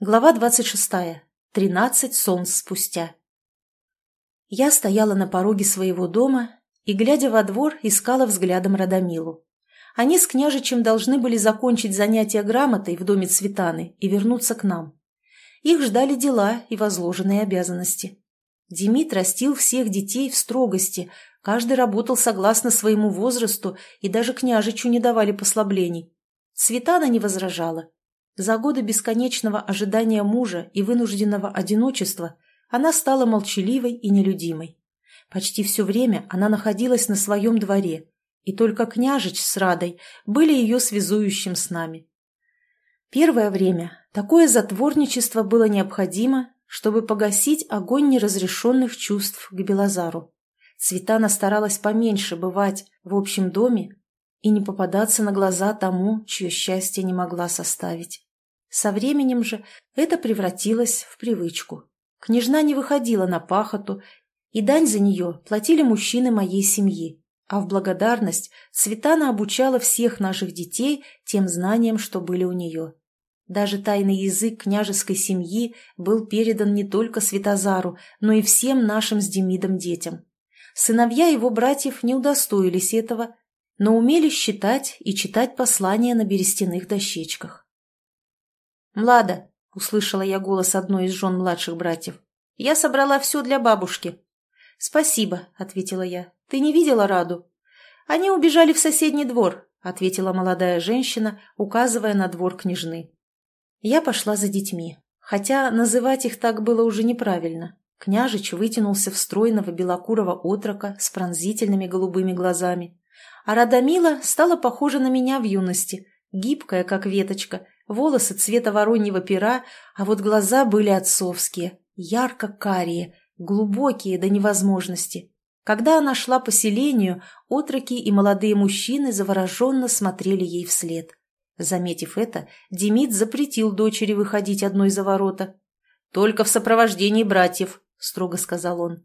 Глава двадцать шестая. Тринадцать солнц спустя. Я стояла на пороге своего дома и, глядя во двор, искала взглядом Радомилу. Они с княжичем должны были закончить занятия грамотой в доме Цветаны и вернуться к нам. Их ждали дела и возложенные обязанности. Демид растил всех детей в строгости, каждый работал согласно своему возрасту и даже княжичу не давали послаблений. Цветана не возражала. За годы бесконечного ожидания мужа и вынужденного одиночества она стала молчаливой и нелюдимой. Почти все время она находилась на своем дворе, и только княжич с Радой были ее связующим с нами. Первое время такое затворничество было необходимо, чтобы погасить огонь неразрешенных чувств к Белозару. Цветана старалась поменьше бывать в общем доме и не попадаться на глаза тому, чье счастье не могла составить. Со временем же это превратилось в привычку. Княжна не выходила на пахоту, и дань за нее платили мужчины моей семьи, а в благодарность Светана обучала всех наших детей тем знаниям, что были у нее. Даже тайный язык княжеской семьи был передан не только Светозару, но и всем нашим с Демидом детям. Сыновья его братьев не удостоились этого, но умели считать и читать послания на берестяных дощечках. «Млада», — услышала я голос одной из жен младших братьев, — «я собрала все для бабушки». «Спасибо», — ответила я. «Ты не видела Раду?» «Они убежали в соседний двор», — ответила молодая женщина, указывая на двор княжны. Я пошла за детьми, хотя называть их так было уже неправильно. Княжич вытянулся в стройного белокурого отрока с пронзительными голубыми глазами. А Радомила стала похожа на меня в юности, гибкая, как веточка, волосы цвета вороньего пера, а вот глаза были отцовские, ярко-карие, глубокие до невозможности. Когда она шла по селению, отроки и молодые мужчины завороженно смотрели ей вслед. Заметив это, Демид запретил дочери выходить одной за ворота. «Только в сопровождении братьев», — строго сказал он.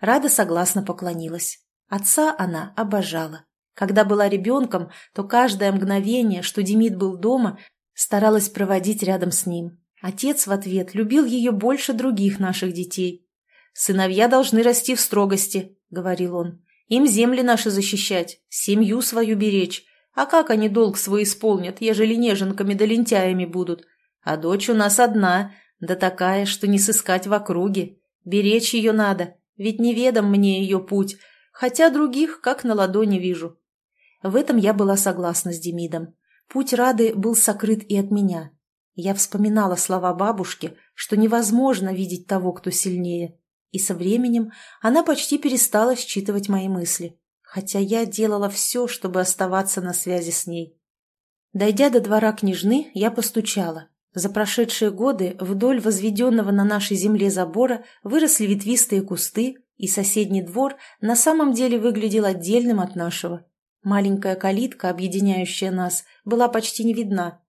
Рада согласно поклонилась. Отца она обожала. Когда была ребенком, то каждое мгновение, что Демид был дома, старалась проводить рядом с ним. Отец в ответ любил ее больше других наших детей. «Сыновья должны расти в строгости», — говорил он. «Им земли наши защищать, семью свою беречь. А как они долг свой исполнят, ежели неженками да лентяями будут? А дочь у нас одна, да такая, что не сыскать в округе. Беречь ее надо, ведь неведом мне ее путь, хотя других как на ладони вижу». В этом я была согласна с Демидом. Путь Рады был сокрыт и от меня. Я вспоминала слова бабушки, что невозможно видеть того, кто сильнее. И со временем она почти перестала считывать мои мысли, хотя я делала все, чтобы оставаться на связи с ней. Дойдя до двора княжны, я постучала. За прошедшие годы вдоль возведенного на нашей земле забора выросли ветвистые кусты, и соседний двор на самом деле выглядел отдельным от нашего. Маленькая калитка, объединяющая нас, была почти не видна.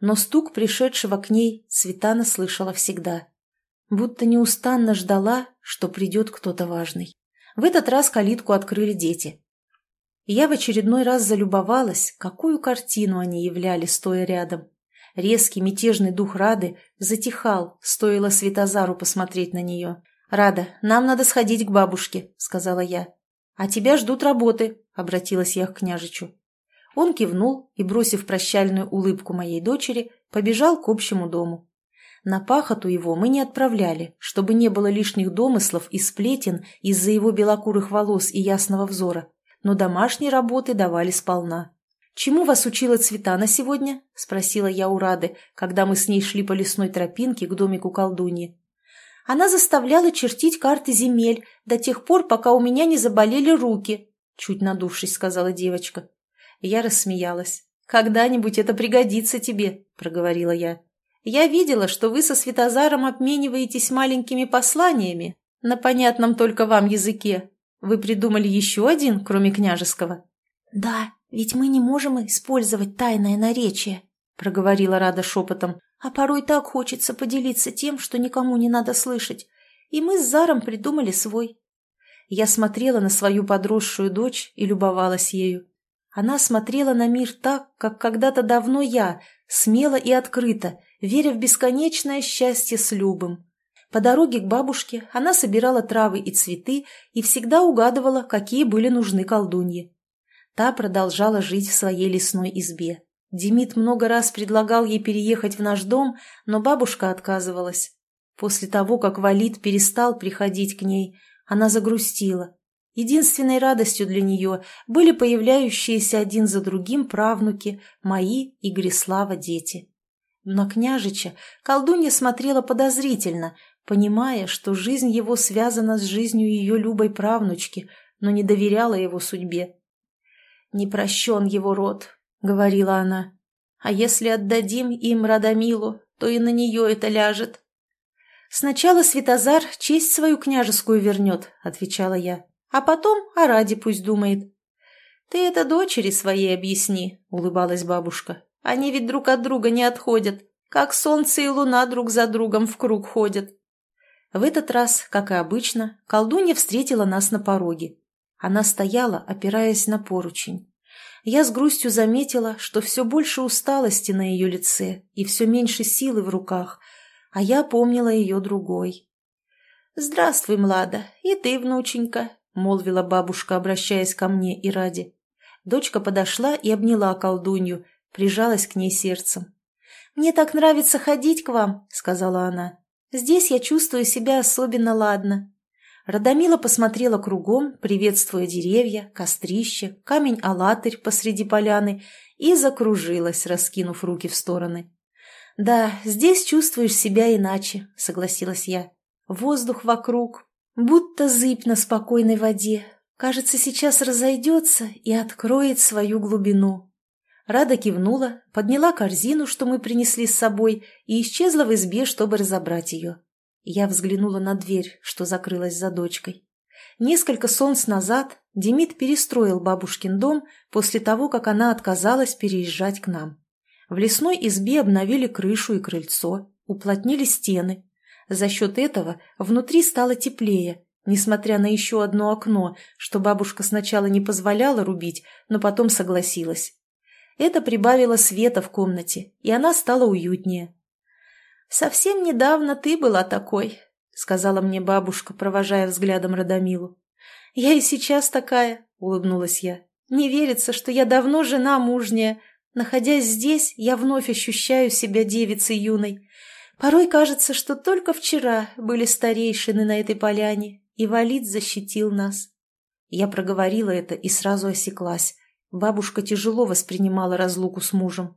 Но стук пришедшего к ней Светана слышала всегда. Будто неустанно ждала, что придет кто-то важный. В этот раз калитку открыли дети. Я в очередной раз залюбовалась, какую картину они являли, стоя рядом. Резкий мятежный дух Рады затихал, стоило Светозару посмотреть на нее. «Рада, нам надо сходить к бабушке», — сказала я. «А тебя ждут работы», — обратилась я к княжичу. Он кивнул и, бросив прощальную улыбку моей дочери, побежал к общему дому. На пахоту его мы не отправляли, чтобы не было лишних домыслов и сплетен из-за его белокурых волос и ясного взора, но домашней работы давали сполна. «Чему вас учила Цветана сегодня?» — спросила я у Рады, когда мы с ней шли по лесной тропинке к домику колдуньи. Она заставляла чертить карты земель до тех пор, пока у меня не заболели руки, — чуть надувшись, сказала девочка. Я рассмеялась. «Когда-нибудь это пригодится тебе», — проговорила я. «Я видела, что вы со Светозаром обмениваетесь маленькими посланиями на понятном только вам языке. Вы придумали еще один, кроме княжеского?» «Да, ведь мы не можем использовать тайное наречие», — проговорила Рада шепотом. А порой так хочется поделиться тем, что никому не надо слышать. И мы с Заром придумали свой. Я смотрела на свою подросшую дочь и любовалась ею. Она смотрела на мир так, как когда-то давно я, смело и открыто, веря в бесконечное счастье с Любым. По дороге к бабушке она собирала травы и цветы и всегда угадывала, какие были нужны колдунье. Та продолжала жить в своей лесной избе. Демид много раз предлагал ей переехать в наш дом, но бабушка отказывалась. После того, как Валид перестал приходить к ней, она загрустила. Единственной радостью для нее были появляющиеся один за другим правнуки, мои и Грислава дети. На княжича колдунья смотрела подозрительно, понимая, что жизнь его связана с жизнью ее любой правнучки, но не доверяла его судьбе. «Не прощен его род», — говорила она. «А если отдадим им Радомилу, то и на нее это ляжет». «Сначала Светозар честь свою княжескую вернет», — отвечала я. «А потом о Раде пусть думает». «Ты это дочери своей объясни», — улыбалась бабушка. «Они ведь друг от друга не отходят, как солнце и луна друг за другом в круг ходят». В этот раз, как и обычно, колдунья встретила нас на пороге. Она стояла, опираясь на поручень. Я с грустью заметила, что все больше усталости на ее лице и все меньше силы в руках, а я помнила ее другой. «Здравствуй, Млада, и ты, внученька», — молвила бабушка, обращаясь ко мне и ради. Дочка подошла и обняла колдунью, прижалась к ней сердцем. «Мне так нравится ходить к вам», — сказала она. Здесь я чувствую себя особенно ладно. Радомила посмотрела кругом, приветствуя деревья, кострище, камень-алатырь посреди поляны и закружилась, раскинув руки в стороны. «Да, здесь чувствуешь себя иначе», — согласилась я. «Воздух вокруг, будто зыбь на спокойной воде. Кажется, сейчас разойдется и откроет свою глубину. Рада кивнула, подняла корзину, что мы принесли с собой, и исчезла в избе, чтобы разобрать ее. Я взглянула на дверь, что закрылась за дочкой. Несколько солнц назад Демид перестроил бабушкин дом после того, как она отказалась переезжать к нам. В лесной избе обновили крышу и крыльцо, уплотнили стены. За счет этого внутри стало теплее, несмотря на еще одно окно, что бабушка сначала не позволяла рубить, но потом согласилась. Это прибавило света в комнате, и она стала уютнее. «Совсем недавно ты была такой», — сказала мне бабушка, провожая взглядом Радомилу. «Я и сейчас такая», — улыбнулась я. «Не верится, что я давно жена мужняя. Находясь здесь, я вновь ощущаю себя девицей юной. Порой кажется, что только вчера были старейшины на этой поляне, и Валид защитил нас». Я проговорила это и сразу осеклась. Бабушка тяжело воспринимала разлуку с мужем.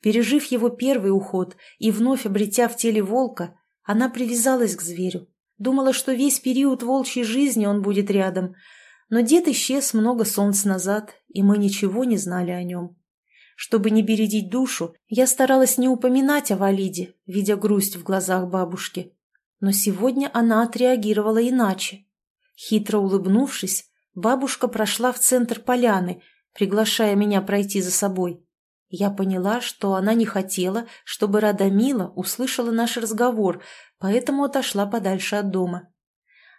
Пережив его первый уход и вновь обретя в теле волка, она привязалась к зверю. Думала, что весь период волчьей жизни он будет рядом. Но дед исчез много солнц назад, и мы ничего не знали о нем. Чтобы не бередить душу, я старалась не упоминать о Валиде, видя грусть в глазах бабушки. Но сегодня она отреагировала иначе. Хитро улыбнувшись, бабушка прошла в центр поляны, приглашая меня пройти за собой. Я поняла, что она не хотела, чтобы Радомила услышала наш разговор, поэтому отошла подальше от дома.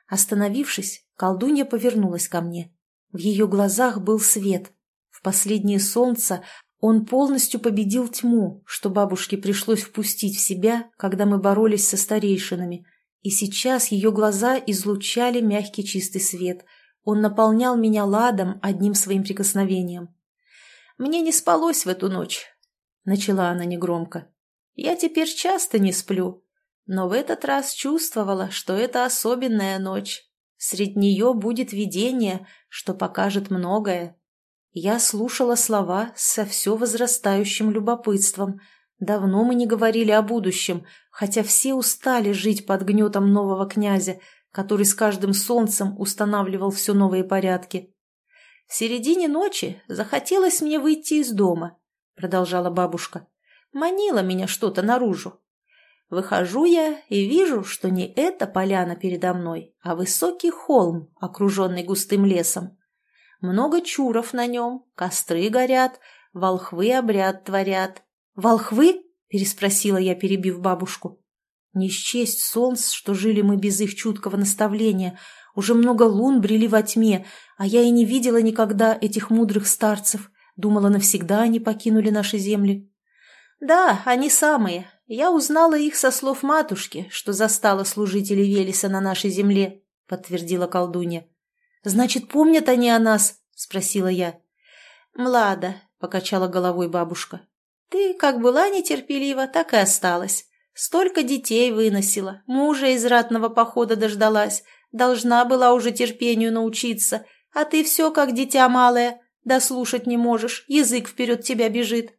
Остановившись, колдунья повернулась ко мне. В ее глазах был свет. В последнее солнце он полностью победил тьму, что бабушке пришлось впустить в себя, когда мы боролись со старейшинами, и сейчас ее глаза излучали мягкий чистый свет — он наполнял меня ладом одним своим прикосновением. «Мне не спалось в эту ночь», — начала она негромко. «Я теперь часто не сплю, но в этот раз чувствовала, что это особенная ночь. Среди нее будет видение, что покажет многое. Я слушала слова со все возрастающим любопытством. Давно мы не говорили о будущем, хотя все устали жить под гнетом нового князя, который с каждым солнцем устанавливал все новые порядки. «В середине ночи захотелось мне выйти из дома», — продолжала бабушка. «Манило меня что-то наружу. Выхожу я и вижу, что не эта поляна передо мной, а высокий холм, окруженный густым лесом. Много чуров на нем, костры горят, волхвы обряд творят. «Волхвы?» — переспросила я, перебив бабушку. Не счесть солнц, что жили мы без их чуткого наставления. Уже много лун брели во тьме, а я и не видела никогда этих мудрых старцев, Думала, навсегда они покинули наши земли. Да, они самые. Я узнала их со слов матушки, что застала служителей Велеса на нашей земле, подтвердила колдунья. Значит, помнят они о нас? спросила я. Млада, покачала головой бабушка. Ты как была нетерпелива, так и осталась. Столько детей выносила, мужа из ратного похода дождалась, должна была уже терпению научиться, а ты все как дитя малое, да слушать не можешь, язык вперед тебя бежит.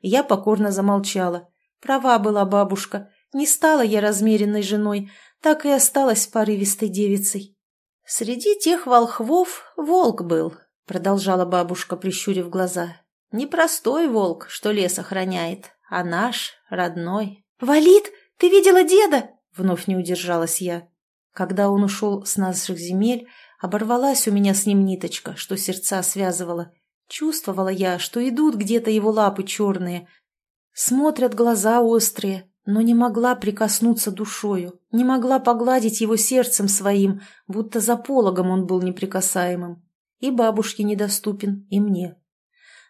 Я покорно замолчала. Права была бабушка, не стала я размеренной женой, так и осталась порывистой девицей. Среди тех волхвов волк был, продолжала бабушка, прищурив глаза. Не простой волк, что лес охраняет, а наш, родной. «Валит, ты видела деда?» — вновь не удержалась я. Когда он ушел с наших земель, оборвалась у меня с ним ниточка, что сердца связывала. Чувствовала я, что идут где-то его лапы черные. Смотрят глаза острые, но не могла прикоснуться душою, не могла погладить его сердцем своим, будто за пологом он был неприкасаемым. И бабушке недоступен, и мне.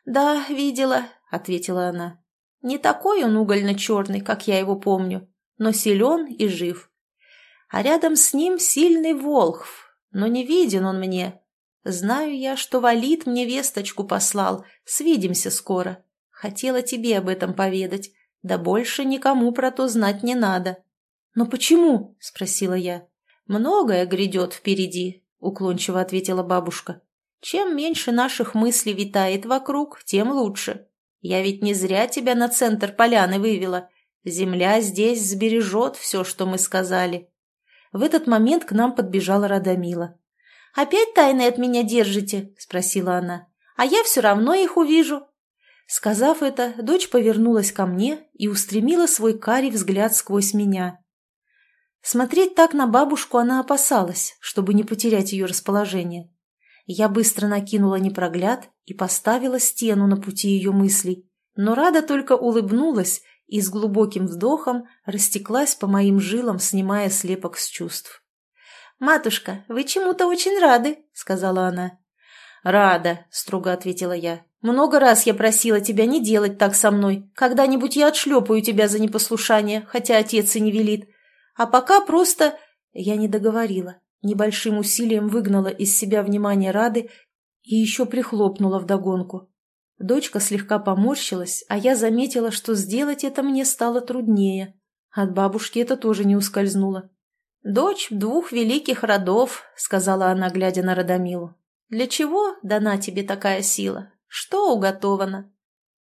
«Да, видела», — ответила она. Не такой он угольно-черный, как я его помню, но силен и жив. А рядом с ним сильный Волхв, но не виден он мне. Знаю я, что Валит мне весточку послал, свидимся скоро. Хотела тебе об этом поведать, да больше никому про то знать не надо. «Но почему?» – спросила я. «Многое грядет впереди», – уклончиво ответила бабушка. «Чем меньше наших мыслей витает вокруг, тем лучше. Я ведь не зря тебя на центр поляны вывела. Земля здесь сбережет все, что мы сказали. В этот момент к нам подбежала Радомила. «Опять тайны от меня держите?» – спросила она. «А я все равно их увижу». Сказав это, дочь повернулась ко мне и устремила свой карий взгляд сквозь меня. Смотреть так на бабушку она опасалась, чтобы не потерять ее расположение. Я быстро накинула непрогляд и поставила стену на пути ее мыслей, но Рада только улыбнулась и с глубоким вдохом растеклась по моим жилам, снимая слепок с чувств. «Матушка, вы чему-то очень рады», — сказала она. «Рада», — строго ответила я. «Много раз я просила тебя не делать так со мной. Когда-нибудь я отшлепаю тебя за непослушание, хотя отец и не велит. А пока просто...» Я не договорила небольшим усилием выгнала из себя внимание Рады и еще прихлопнула вдогонку. Дочка слегка поморщилась, а я заметила, что сделать это мне стало труднее. От бабушки это тоже не ускользнуло. «Дочь двух великих родов», — сказала она, глядя на Радомилу. «Для чего дана тебе такая сила? Что уготовано?»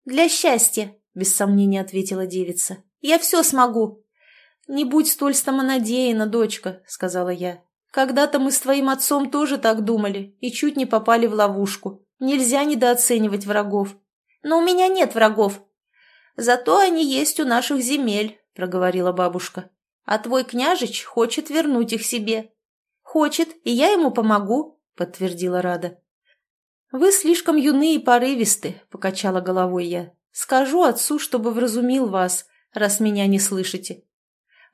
«Для счастья», — без сомнения ответила девица. «Я все смогу». «Не будь столь самонадеяна, дочка», — сказала я. Когда-то мы с твоим отцом тоже так думали и чуть не попали в ловушку. Нельзя недооценивать врагов. Но у меня нет врагов. Зато они есть у наших земель, проговорила бабушка. А твой княжич хочет вернуть их себе. Хочет, и я ему помогу, подтвердила Рада. Вы слишком юны и порывисты, покачала головой я. Скажу отцу, чтобы вразумил вас, раз меня не слышите.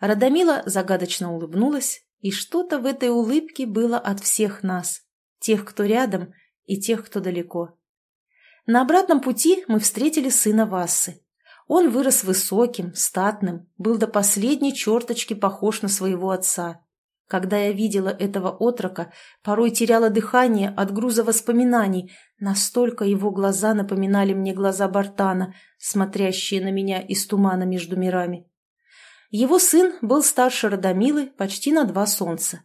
Радомила загадочно улыбнулась и что-то в этой улыбке было от всех нас, тех, кто рядом, и тех, кто далеко. На обратном пути мы встретили сына Вассы. Он вырос высоким, статным, был до последней черточки похож на своего отца. Когда я видела этого отрока, порой теряла дыхание от груза воспоминаний, настолько его глаза напоминали мне глаза Бартана, смотрящие на меня из тумана между мирами. Его сын был старше Радомилы почти на два солнца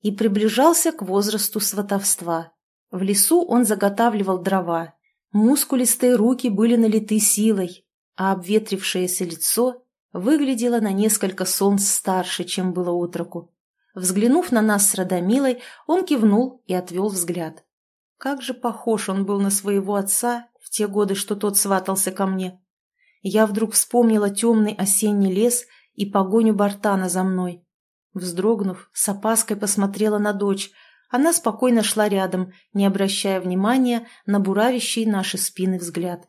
и приближался к возрасту сватовства. В лесу он заготавливал дрова, мускулистые руки были налиты силой, а обветрившееся лицо выглядело на несколько солнц старше, чем было отроку. Взглянув на нас с Радомилой, он кивнул и отвел взгляд. Как же похож он был на своего отца в те годы, что тот сватался ко мне. Я вдруг вспомнила темный осенний лес и погоню Бартана за мной. Вздрогнув, с опаской посмотрела на дочь. Она спокойно шла рядом, не обращая внимания на буравящий наши спины взгляд.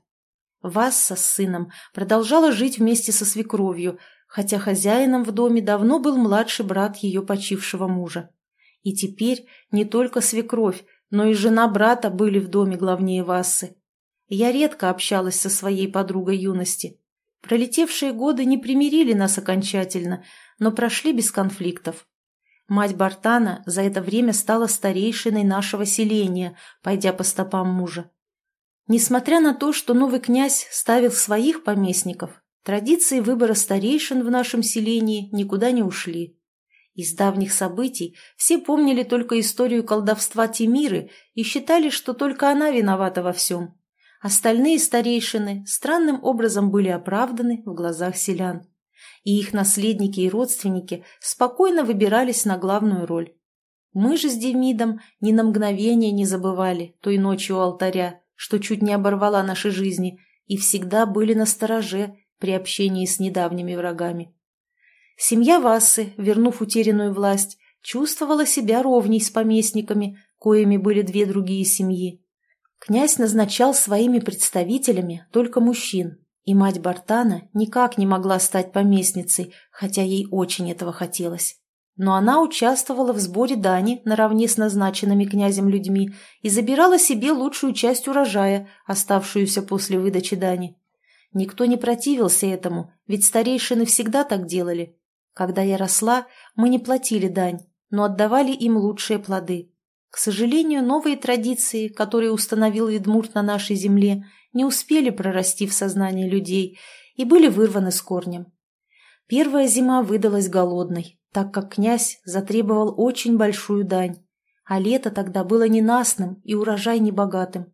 Васса с сыном продолжала жить вместе со свекровью, хотя хозяином в доме давно был младший брат ее почившего мужа. И теперь не только свекровь, но и жена брата были в доме главнее Вассы. Я редко общалась со своей подругой юности. Пролетевшие годы не примирили нас окончательно, но прошли без конфликтов. Мать Бартана за это время стала старейшиной нашего селения, пойдя по стопам мужа. Несмотря на то, что новый князь ставил своих поместников, традиции выбора старейшин в нашем селении никуда не ушли. Из давних событий все помнили только историю колдовства Тимиры и считали, что только она виновата во всем. Остальные старейшины странным образом были оправданы в глазах селян, и их наследники и родственники спокойно выбирались на главную роль. Мы же с Демидом ни на мгновение не забывали той ночью у алтаря, что чуть не оборвала наши жизни, и всегда были на стороже при общении с недавними врагами. Семья Вассы, вернув утерянную власть, чувствовала себя ровней с поместниками, коими были две другие семьи. Князь назначал своими представителями только мужчин, и мать Бартана никак не могла стать поместницей, хотя ей очень этого хотелось. Но она участвовала в сборе дани наравне с назначенными князем людьми и забирала себе лучшую часть урожая, оставшуюся после выдачи дани. Никто не противился этому, ведь старейшины всегда так делали. Когда я росла, мы не платили дань, но отдавали им лучшие плоды. К сожалению, новые традиции, которые установил Ведмурт на нашей земле, не успели прорасти в сознании людей и были вырваны с корнем. Первая зима выдалась голодной, так как князь затребовал очень большую дань, а лето тогда было ненастным и урожай небогатым.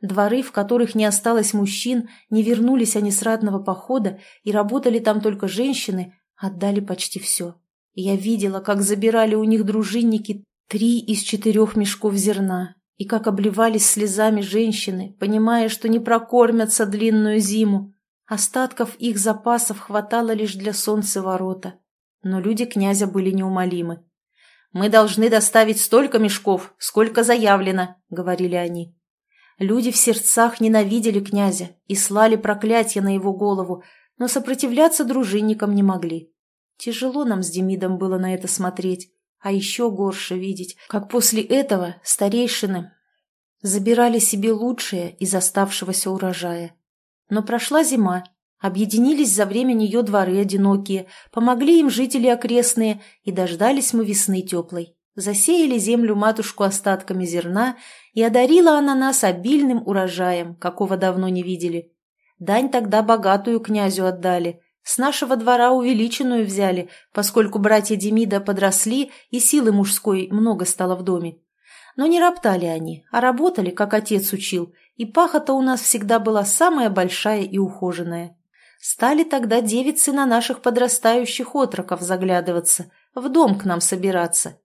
Дворы, в которых не осталось мужчин, не вернулись они с ратного похода и работали там только женщины, отдали почти все. Я видела, как забирали у них дружинники Три из четырех мешков зерна. И как обливались слезами женщины, понимая, что не прокормятся длинную зиму. Остатков их запасов хватало лишь для солнца ворота. Но люди князя были неумолимы. «Мы должны доставить столько мешков, сколько заявлено», — говорили они. Люди в сердцах ненавидели князя и слали проклятия на его голову, но сопротивляться дружинникам не могли. Тяжело нам с Демидом было на это смотреть. А еще горше видеть, как после этого старейшины забирали себе лучшее из оставшегося урожая. Но прошла зима, объединились за время нее дворы одинокие, помогли им жители окрестные, и дождались мы весны теплой. Засеяли землю матушку остатками зерна, и одарила она нас обильным урожаем, какого давно не видели. Дань тогда богатую князю отдали, с нашего двора увеличенную взяли, поскольку братья Демида подросли, и силы мужской много стало в доме. Но не роптали они, а работали, как отец учил, и пахота у нас всегда была самая большая и ухоженная. Стали тогда девицы на наших подрастающих отроков заглядываться, в дом к нам собираться.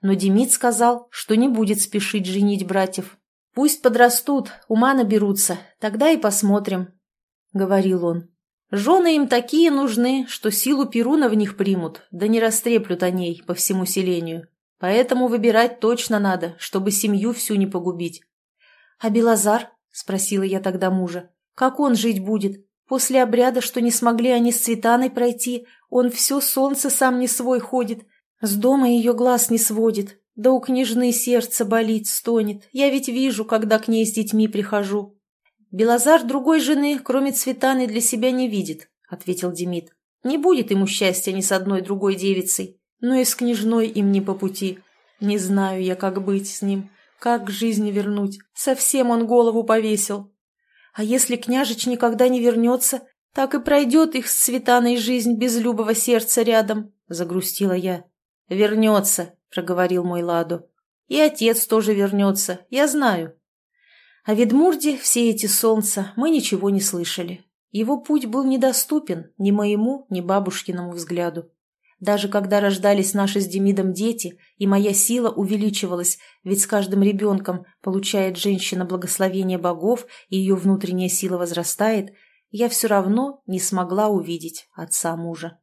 Но Демид сказал, что не будет спешить женить братьев. «Пусть подрастут, ума наберутся, тогда и посмотрим», — говорил он. Жены им такие нужны, что силу Перуна в них примут, да не растреплют о ней по всему селению. Поэтому выбирать точно надо, чтобы семью всю не погубить. — А Белозар? — спросила я тогда мужа. — Как он жить будет? После обряда, что не смогли они с Цветаной пройти, он все солнце сам не свой ходит, с дома ее глаз не сводит, да у княжны сердце болит, стонет. Я ведь вижу, когда к ней с детьми прихожу. «Белозар другой жены, кроме Цветаны, для себя не видит», — ответил Демид. «Не будет ему счастья ни с одной другой девицей, но и с княжной им не по пути. Не знаю я, как быть с ним, как к жизни вернуть. Совсем он голову повесил. А если княжич никогда не вернется, так и пройдет их с Цветаной жизнь без любого сердца рядом», — загрустила я. «Вернется», — проговорил мой Ладу. «И отец тоже вернется, я знаю». О Ведмурде все эти солнца мы ничего не слышали. Его путь был недоступен ни моему, ни бабушкиному взгляду. Даже когда рождались наши с Демидом дети, и моя сила увеличивалась, ведь с каждым ребенком получает женщина благословение богов, и ее внутренняя сила возрастает, я все равно не смогла увидеть отца мужа.